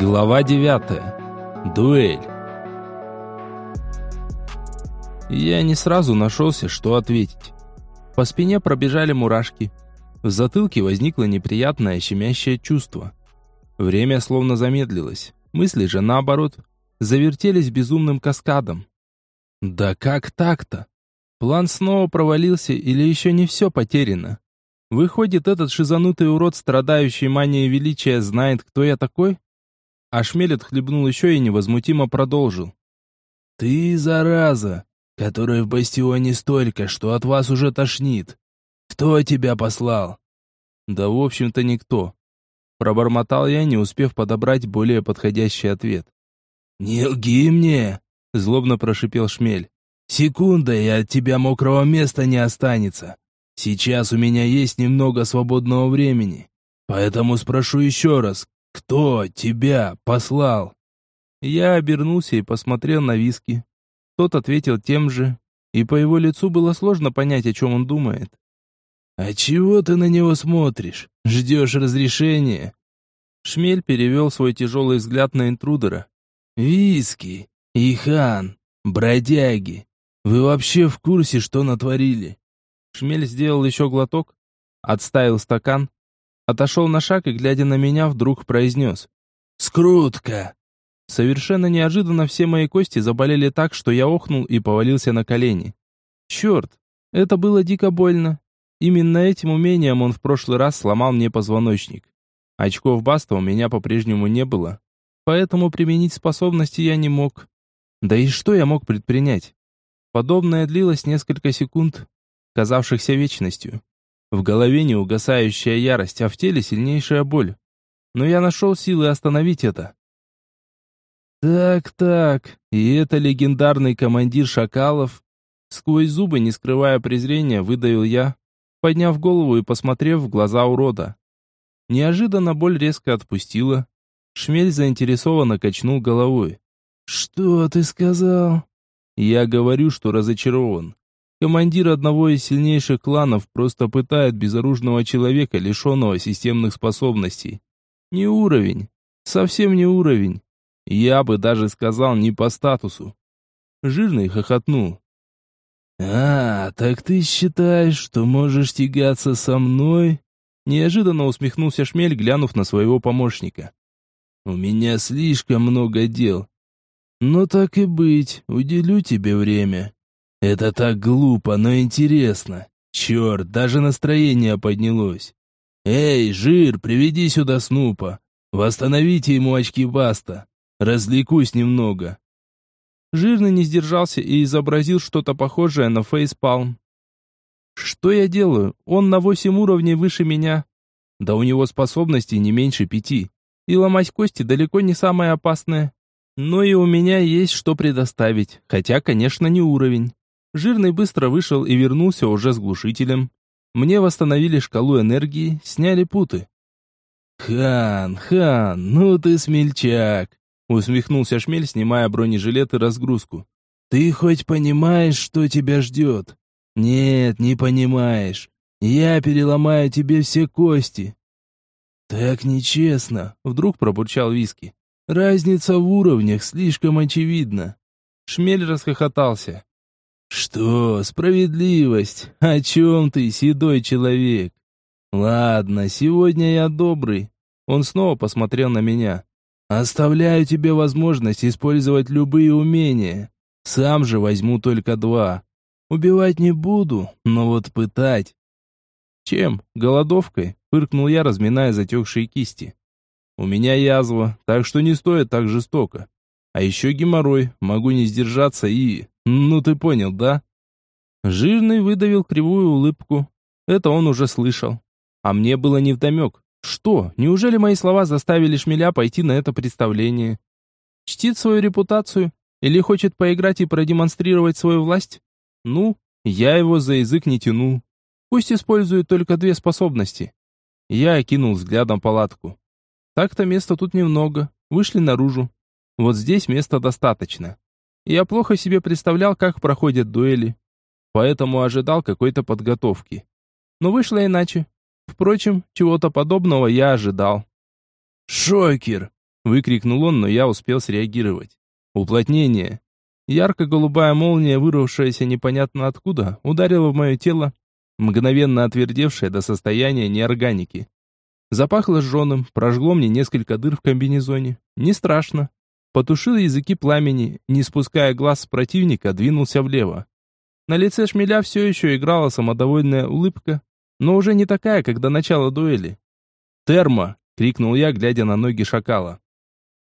Глава 9. Дуэль. Я не сразу нашелся, что ответить. По спине пробежали мурашки. В затылке возникло неприятное щемящее чувство. Время словно замедлилось. Мысли же, наоборот, завертелись безумным каскадом. Да как так-то? План снова провалился или еще не все потеряно? Выходит, этот шизанутый урод, страдающий манией величия, знает, кто я такой? А шмель отхлебнул еще и невозмутимо продолжил. «Ты, зараза, которая в бастионе столько, что от вас уже тошнит. Кто тебя послал?» «Да, в общем-то, никто». Пробормотал я, не успев подобрать более подходящий ответ. «Не лги мне!» — злобно прошипел шмель. «Секунда, и от тебя мокрого места не останется. Сейчас у меня есть немного свободного времени, поэтому спрошу еще раз, «Кто тебя послал?» Я обернулся и посмотрел на виски. Тот ответил тем же, и по его лицу было сложно понять, о чем он думает. «А чего ты на него смотришь? Ждешь разрешения?» Шмель перевел свой тяжелый взгляд на интрудера. «Виски, Ихан, бродяги, вы вообще в курсе, что натворили?» Шмель сделал еще глоток, отставил стакан, отошел на шаг и, глядя на меня, вдруг произнес. «Скрутка!» Совершенно неожиданно все мои кости заболели так, что я охнул и повалился на колени. Черт, это было дико больно. Именно этим умением он в прошлый раз сломал мне позвоночник. Очков баста у меня по-прежнему не было, поэтому применить способности я не мог. Да и что я мог предпринять? Подобное длилось несколько секунд, казавшихся вечностью. В голове неугасающая ярость, а в теле сильнейшая боль. Но я нашел силы остановить это. Так-так, и это легендарный командир шакалов. Сквозь зубы, не скрывая презрения, выдавил я, подняв голову и посмотрев в глаза урода. Неожиданно боль резко отпустила. Шмель заинтересованно качнул головой. «Что ты сказал?» «Я говорю, что разочарован. Командир одного из сильнейших кланов просто пытает безоружного человека, лишенного системных способностей. Не уровень. Совсем не уровень. Я бы даже сказал, не по статусу. Жирный хохотнул. «А, так ты считаешь, что можешь тягаться со мной?» Неожиданно усмехнулся Шмель, глянув на своего помощника. «У меня слишком много дел. Но так и быть, уделю тебе время. Это так глупо, но интересно. Черт, даже настроение поднялось. Эй, Жир, приведи сюда Снупа. Восстановите ему очки Баста. Развлекусь немного. Жирный не сдержался и изобразил что-то похожее на фейспалм. Что я делаю? Он на восемь уровней выше меня. Да у него способностей не меньше пяти. И ломать кости далеко не самое опасное. Но и у меня есть что предоставить, хотя, конечно, не уровень. Жирный быстро вышел и вернулся уже с глушителем. Мне восстановили шкалу энергии, сняли путы. «Хан, хан, ну ты смельчак!» Усмехнулся Шмель, снимая бронежилет и разгрузку. «Ты хоть понимаешь, что тебя ждет?» «Нет, не понимаешь. Я переломаю тебе все кости». «Так нечестно», — вдруг пробурчал Виски. «Разница в уровнях слишком очевидна». Шмель расхохотался. «Что, справедливость? О чем ты, седой человек?» «Ладно, сегодня я добрый». Он снова посмотрел на меня. «Оставляю тебе возможность использовать любые умения. Сам же возьму только два. Убивать не буду, но вот пытать». «Чем? Голодовкой?» — фыркнул я, разминая затекшие кисти. «У меня язва, так что не стоит так жестоко. А еще геморрой, могу не сдержаться и... Ну ты понял, да? Жирный выдавил кривую улыбку. Это он уже слышал. А мне было невдомек. Что, неужели мои слова заставили Шмеля пойти на это представление? Чтит свою репутацию? Или хочет поиграть и продемонстрировать свою власть? Ну, я его за язык не тяну. Пусть использует только две способности. Я окинул взглядом палатку. Так-то места тут немного. Вышли наружу. Вот здесь места достаточно. Я плохо себе представлял, как проходят дуэли, поэтому ожидал какой-то подготовки. Но вышло иначе. Впрочем, чего-то подобного я ожидал. «Шокер! Выкрикнул он, но я успел среагировать. Уплотнение. Ярко-голубая молния, вырвавшаяся непонятно откуда, ударила в мое тело, мгновенно отвердевшее до состояния неорганики. Запахло сжженным, прожгло мне несколько дыр в комбинезоне. Не страшно. Потушил языки пламени, не спуская глаз с противника, двинулся влево. На лице шмеля все еще играла самодовольная улыбка, но уже не такая, как до начала дуэли. «Термо!» — крикнул я, глядя на ноги шакала.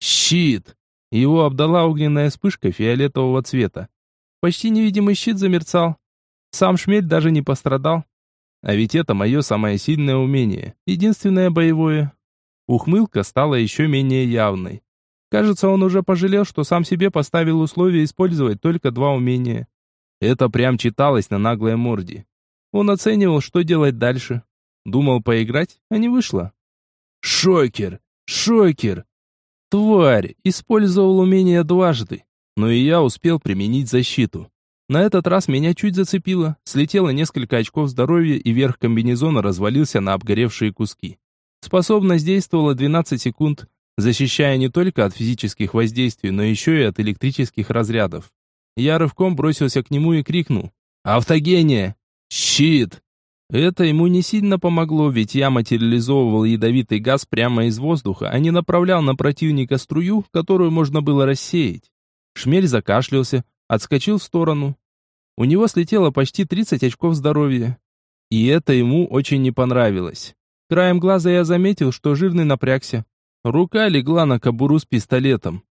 «Щит!» Его обдала огненная вспышка фиолетового цвета. Почти невидимый щит замерцал. Сам шмель даже не пострадал. А ведь это мое самое сильное умение, единственное боевое. Ухмылка стала еще менее явной. Кажется, он уже пожалел, что сам себе поставил условие использовать только два умения. Это прям читалось на наглой морде. Он оценивал, что делать дальше. Думал поиграть, а не вышло. Шокер! Шокер! Тварь! Использовал умение дважды. Но и я успел применить защиту. На этот раз меня чуть зацепило, слетело несколько очков здоровья и верх комбинезона развалился на обгоревшие куски. Способность действовала 12 секунд, защищая не только от физических воздействий, но еще и от электрических разрядов. Я рывком бросился к нему и крикнул «Автогения! Щит!» Это ему не сильно помогло, ведь я материализовывал ядовитый газ прямо из воздуха, а не направлял на противника струю, которую можно было рассеять. Шмель закашлялся, отскочил в сторону. У него слетело почти 30 очков здоровья. И это ему очень не понравилось. Краем глаза я заметил, что жирный напрягся. Рука легла на кобуру с пистолетом.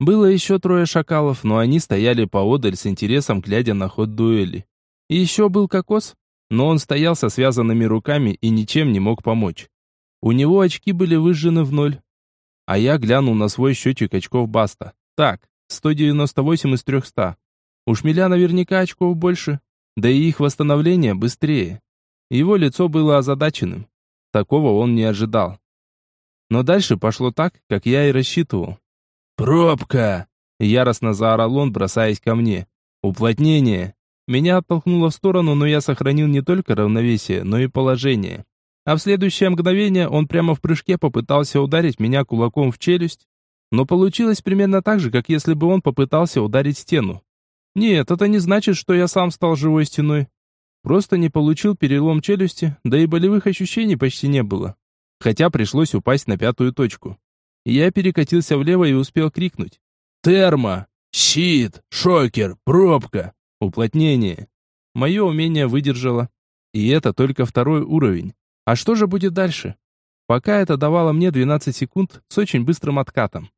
Было еще трое шакалов, но они стояли поодаль с интересом, глядя на ход дуэли. Еще был кокос, но он стоял со связанными руками и ничем не мог помочь. У него очки были выжжены в ноль. А я глянул на свой счетчик очков Баста. Так, 198 из 300. У шмеля наверняка очков больше, да и их восстановление быстрее. Его лицо было озадаченным. Такого он не ожидал. Но дальше пошло так, как я и рассчитывал. «Пробка!» — яростно заорал он, бросаясь ко мне. «Уплотнение!» Меня оттолкнуло в сторону, но я сохранил не только равновесие, но и положение. А в следующее мгновение он прямо в прыжке попытался ударить меня кулаком в челюсть, но получилось примерно так же, как если бы он попытался ударить стену. Нет, это не значит, что я сам стал живой стеной. Просто не получил перелом челюсти, да и болевых ощущений почти не было хотя пришлось упасть на пятую точку. Я перекатился влево и успел крикнуть. «Термо! Щит! Шокер! Пробка! Уплотнение!» Мое умение выдержало. И это только второй уровень. А что же будет дальше? Пока это давало мне 12 секунд с очень быстрым откатом.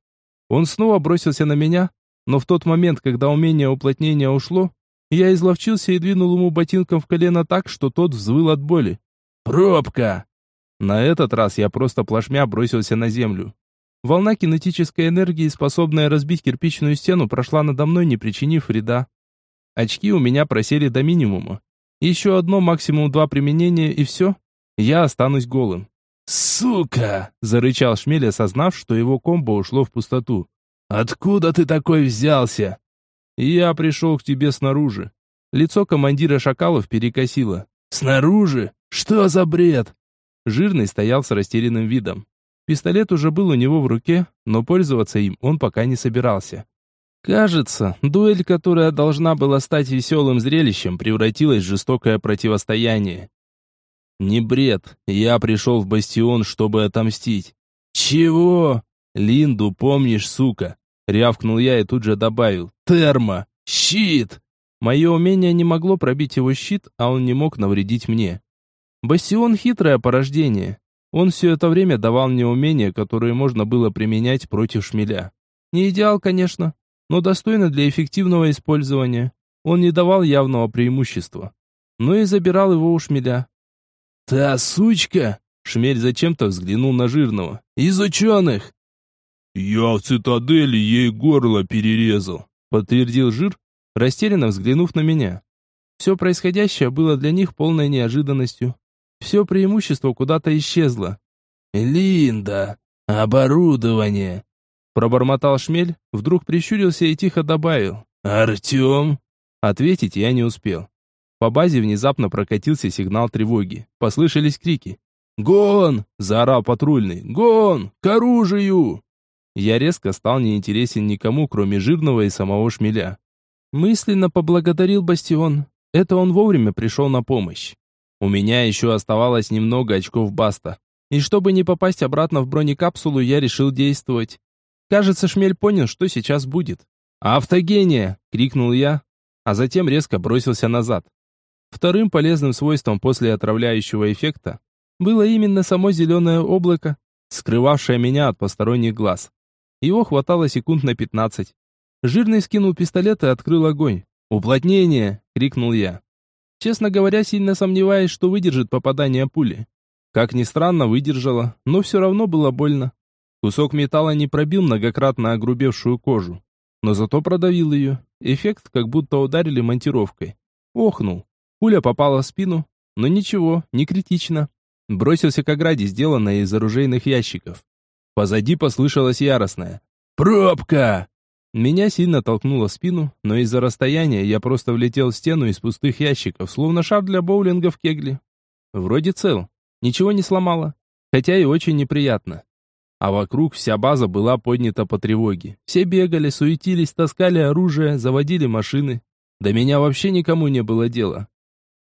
Он снова бросился на меня, но в тот момент, когда умение уплотнения ушло, я изловчился и двинул ему ботинком в колено так, что тот взвыл от боли. «Пробка!» На этот раз я просто плашмя бросился на землю. Волна кинетической энергии, способная разбить кирпичную стену, прошла надо мной, не причинив вреда. Очки у меня просели до минимума. Еще одно, максимум два применения, и все. Я останусь голым. «Сука!» — зарычал Шмель, осознав, что его комбо ушло в пустоту. «Откуда ты такой взялся?» «Я пришел к тебе снаружи». Лицо командира шакалов перекосило. «Снаружи? Что за бред?» Жирный стоял с растерянным видом. Пистолет уже был у него в руке, но пользоваться им он пока не собирался. Кажется, дуэль, которая должна была стать веселым зрелищем, превратилась в жестокое противостояние. Не бред, я пришел в бастион, чтобы отомстить. Чего? Линду помнишь, сука? Рявкнул я и тут же добавил. Термо! Щит! Мое умение не могло пробить его щит, а он не мог навредить мне. Бастион хитрое порождение. Он все это время давал мне умения, которые можно было применять против шмеля. Не идеал, конечно, но достойно для эффективного использования. Он не давал явного преимущества, но и забирал его у шмеля. «Та сучка!» Шмель зачем-то взглянул на жирного. «Из ученых!» «Я в цитадели ей горло перерезал», подтвердил жир, растерянно взглянув на меня. Все происходящее было для них полной неожиданностью. Все преимущество куда-то исчезло. «Линда! Оборудование!» Пробормотал шмель, вдруг прищурился и тихо добавил. «Артем!» Ответить я не успел. По базе внезапно прокатился сигнал тревоги. Послышались крики. «Гон!» – заорал патрульный. «Гон! К оружию!» Я резко стал неинтересен никому, кроме жирного и самого шмеля. Мысленно поблагодарил Бастион. Это он вовремя пришел на помощь. У меня еще оставалось немного очков Баста. И чтобы не попасть обратно в бронекапсулу, я решил действовать. Кажется, Шмель понял, что сейчас будет. «Автогения!» — крикнул я, а затем резко бросился назад. Вторым полезным свойством после отравляющего эффекта было именно само зеленое облако, скрывавшее меня от посторонних глаз. Его хватало секунд на пятнадцать. Жирный скинул пистолет и открыл огонь. «Уплотнение!» — крикнул я. Честно говоря, сильно сомневаюсь, что выдержит попадание пули. Как ни странно, выдержала, но все равно было больно. Кусок металла не пробил многократно огрубевшую кожу, но зато продавил ее. Эффект, как будто ударили монтировкой. Охнул. Пуля попала в спину, но ничего, не критично. Бросился к ограде, сделанной из оружейных ящиков. Позади послышалось яростное «Пробка!». Меня сильно толкнуло в спину, но из-за расстояния я просто влетел в стену из пустых ящиков, словно шар для боулинга в кегле. Вроде цел, ничего не сломало, хотя и очень неприятно. А вокруг вся база была поднята по тревоге. Все бегали, суетились, таскали оружие, заводили машины. До меня вообще никому не было дела.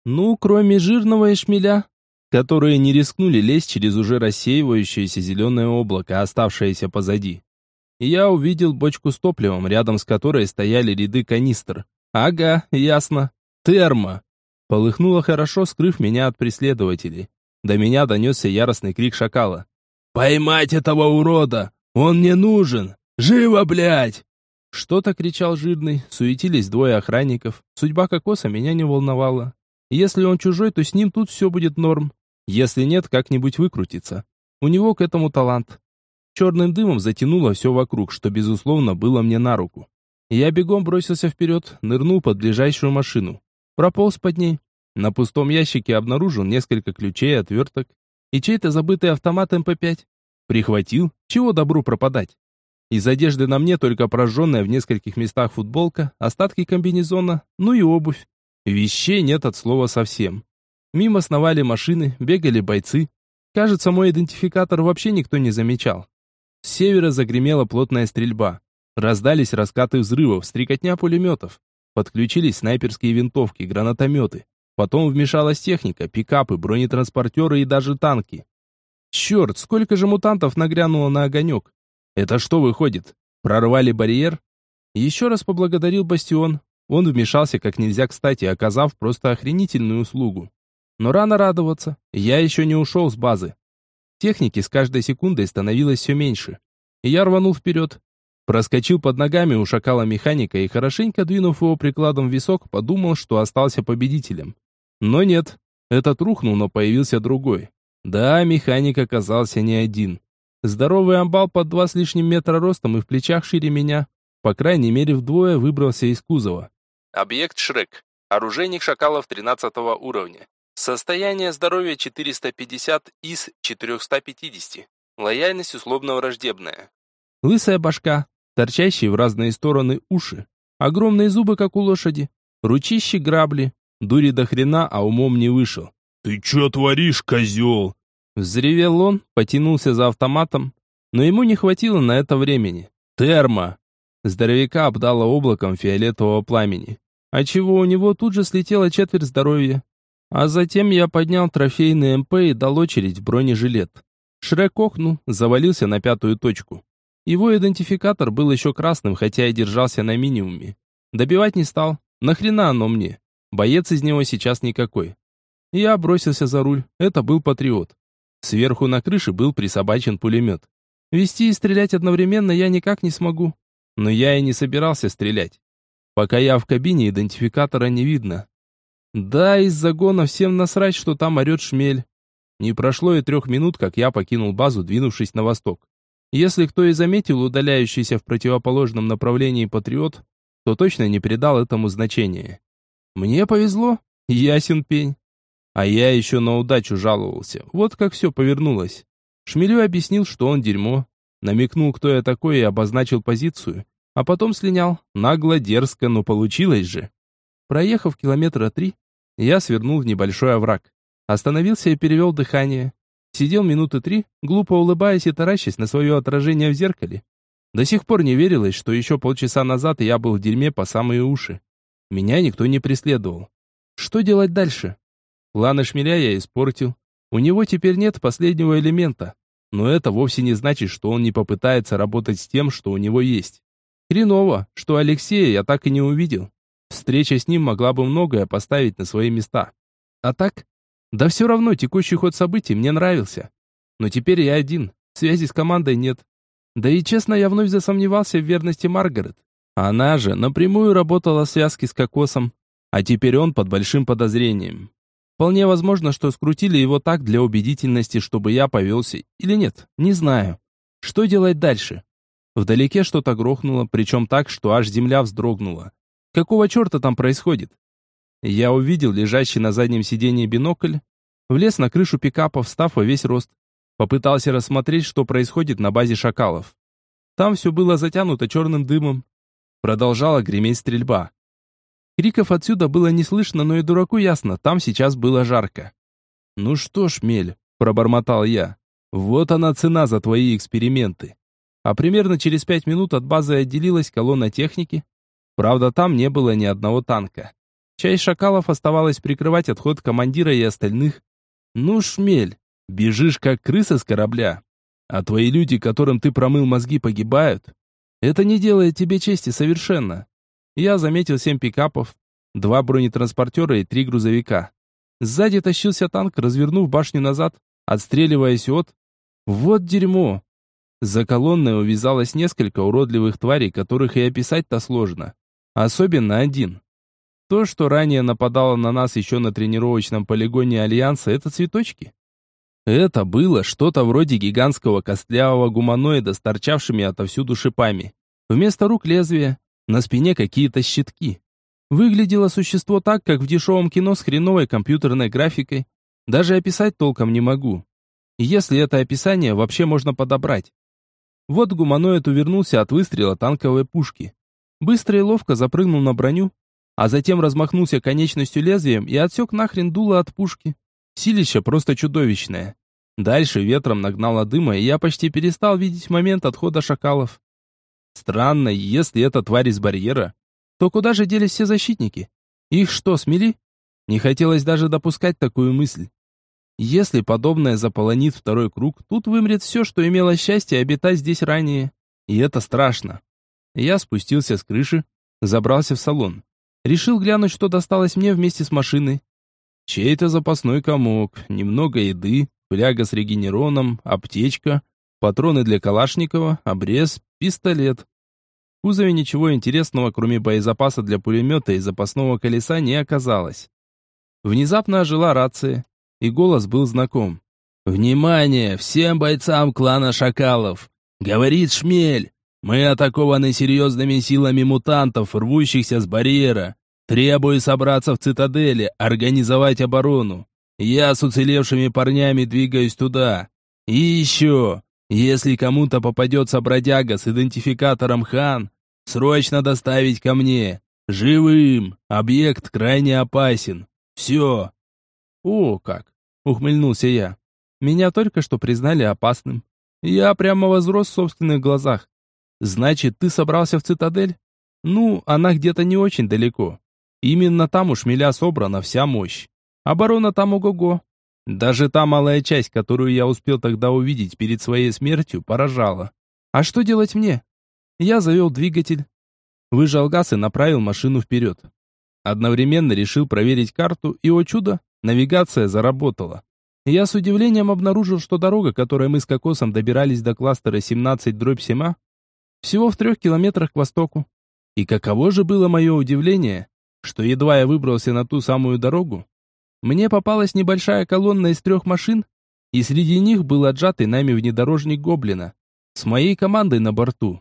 Ну, кроме жирного и шмеля, которые не рискнули лезть через уже рассеивающееся зеленое облако, оставшееся позади. Я увидел бочку с топливом, рядом с которой стояли ряды канистр. Ага, ясно. Термо. Полыхнуло хорошо, скрыв меня от преследователей. До меня донесся яростный крик шакала. «Поймать этого урода! Он мне нужен! Живо, блядь!» Что-то кричал жирный, суетились двое охранников. Судьба кокоса меня не волновала. Если он чужой, то с ним тут все будет норм. Если нет, как-нибудь выкрутится. У него к этому талант. Черным дымом затянуло все вокруг, что, безусловно, было мне на руку. Я бегом бросился вперед, нырнул под ближайшую машину. Прополз под ней. На пустом ящике обнаружил несколько ключей отверток и чей-то забытый автомат МП-5. Прихватил, чего добру пропадать. Из одежды на мне только прожженная в нескольких местах футболка, остатки комбинезона, ну и обувь. Вещей нет от слова совсем. Мимо сновали машины, бегали бойцы. Кажется, мой идентификатор вообще никто не замечал. С севера загремела плотная стрельба. Раздались раскаты взрывов, стрекотня пулеметов. Подключились снайперские винтовки, гранатометы. Потом вмешалась техника, пикапы, бронетранспортеры и даже танки. Черт, сколько же мутантов нагрянуло на огонек. Это что выходит? Прорвали барьер? Еще раз поблагодарил Бастион. Он вмешался как нельзя кстати, оказав просто охренительную услугу. Но рано радоваться, я еще не ушел с базы. Техники с каждой секундой становилось все меньше. я рванул вперед. Проскочил под ногами у шакала механика и, хорошенько двинув его прикладом в висок, подумал, что остался победителем. Но нет, этот рухнул, но появился другой. Да, механик оказался не один. Здоровый амбал под два с лишним метра ростом и в плечах шире меня. По крайней мере, вдвое выбрался из кузова. Объект Шрек. Оружейник шакалов 13 уровня. Состояние здоровья 450 из 450. Лояльность условно-враждебная. Лысая башка, торчащие в разные стороны уши, огромные зубы, как у лошади, ручищи грабли, Дури до хрена, а умом не вышел. «Ты чё творишь, козел?» Взревел он, потянулся за автоматом, но ему не хватило на это времени. «Термо!» Здоровяка обдало облаком фиолетового пламени, отчего у него тут же слетела четверть здоровья. А затем я поднял трофейный МП и дал очередь в бронежилет. Шрек охнул, завалился на пятую точку. Его идентификатор был еще красным, хотя и держался на минимуме. Добивать не стал. Нахрена оно мне? Боец из него сейчас никакой. Я бросился за руль. Это был патриот. Сверху на крыше был присобачен пулемет. Вести и стрелять одновременно я никак не смогу. Но я и не собирался стрелять. Пока я в кабине, идентификатора не видно. Да, из загона всем насрать, что там орет шмель. Не прошло и трех минут, как я покинул базу, двинувшись на восток. Если кто и заметил удаляющийся в противоположном направлении патриот, то точно не придал этому значения. Мне повезло, ясен пень. А я еще на удачу жаловался. Вот как все повернулось. Шмелю объяснил, что он дерьмо. Намекнул, кто я такой, и обозначил позицию. А потом слинял. Нагло, дерзко, но получилось же. Проехав километра три, я свернул в небольшой овраг. Остановился и перевел дыхание. Сидел минуты три, глупо улыбаясь и таращась на свое отражение в зеркале. До сих пор не верилось, что еще полчаса назад я был в дерьме по самые уши. Меня никто не преследовал. Что делать дальше? Планы шмеля я испортил. У него теперь нет последнего элемента. Но это вовсе не значит, что он не попытается работать с тем, что у него есть. Хреново, что Алексея я так и не увидел. Встреча с ним могла бы многое поставить на свои места. А так? Да все равно текущий ход событий мне нравился. Но теперь я один, связи с командой нет. Да и честно, я вновь засомневался в верности Маргарет. Она же напрямую работала в связке с Кокосом, а теперь он под большим подозрением. Вполне возможно, что скрутили его так для убедительности, чтобы я повелся. Или нет, не знаю. Что делать дальше? Вдалеке что-то грохнуло, причем так, что аж земля вздрогнула. Какого черта там происходит? Я увидел лежащий на заднем сиденье бинокль, влез на крышу пикапа, встав во весь рост. Попытался рассмотреть, что происходит на базе шакалов. Там все было затянуто черным дымом. Продолжала греметь стрельба. Криков отсюда было не слышно, но и дураку ясно, там сейчас было жарко. «Ну что ж, Мель», — пробормотал я, — «вот она цена за твои эксперименты» а примерно через пять минут от базы отделилась колонна техники. Правда, там не было ни одного танка. Часть шакалов оставалась прикрывать отход командира и остальных. Ну, шмель, бежишь как крыса с корабля. А твои люди, которым ты промыл мозги, погибают. Это не делает тебе чести совершенно. Я заметил семь пикапов, два бронетранспортера и три грузовика. Сзади тащился танк, развернув башню назад, отстреливаясь от... Вот дерьмо! За колонной увязалось несколько уродливых тварей, которых и описать-то сложно. Особенно один. То, что ранее нападало на нас еще на тренировочном полигоне Альянса, это цветочки. Это было что-то вроде гигантского костлявого гуманоида с торчавшими отовсюду шипами. Вместо рук лезвия, на спине какие-то щитки. Выглядело существо так, как в дешевом кино с хреновой компьютерной графикой. Даже описать толком не могу. Если это описание вообще можно подобрать. Вот гуманоид увернулся от выстрела танковой пушки. Быстро и ловко запрыгнул на броню, а затем размахнулся конечностью лезвием и отсек нахрен дуло от пушки. Силище просто чудовищное. Дальше ветром нагнало дыма, и я почти перестал видеть момент отхода шакалов. Странно, если это тварь из барьера, то куда же делись все защитники? Их что, смели? Не хотелось даже допускать такую мысль. Если подобное заполонит второй круг, тут вымрет все, что имело счастье обитать здесь ранее. И это страшно. Я спустился с крыши, забрался в салон. Решил глянуть, что досталось мне вместе с машиной. Чей-то запасной комок, немного еды, фляга с регенероном, аптечка, патроны для Калашникова, обрез, пистолет. В кузове ничего интересного, кроме боезапаса для пулемета и запасного колеса, не оказалось. Внезапно ожила рация и голос был знаком. «Внимание всем бойцам клана Шакалов! Говорит Шмель! Мы атакованы серьезными силами мутантов, рвущихся с барьера. Требую собраться в цитадели, организовать оборону. Я с уцелевшими парнями двигаюсь туда. И еще, если кому-то попадется бродяга с идентификатором Хан, срочно доставить ко мне. Живым. Объект крайне опасен. Все. «О, как!» — ухмыльнулся я. «Меня только что признали опасным. Я прямо возрос в собственных глазах. Значит, ты собрался в цитадель? Ну, она где-то не очень далеко. Именно там у шмеля собрана вся мощь. Оборона там ого-го. Даже та малая часть, которую я успел тогда увидеть перед своей смертью, поражала. А что делать мне? Я завел двигатель, выжал газ и направил машину вперед. Одновременно решил проверить карту, и, о чудо, Навигация заработала. Я с удивлением обнаружил, что дорога, которой мы с Кокосом добирались до кластера 17-7, всего в трех километрах к востоку. И каково же было мое удивление, что едва я выбрался на ту самую дорогу, мне попалась небольшая колонна из трех машин, и среди них был отжатый нами внедорожник Гоблина с моей командой на борту.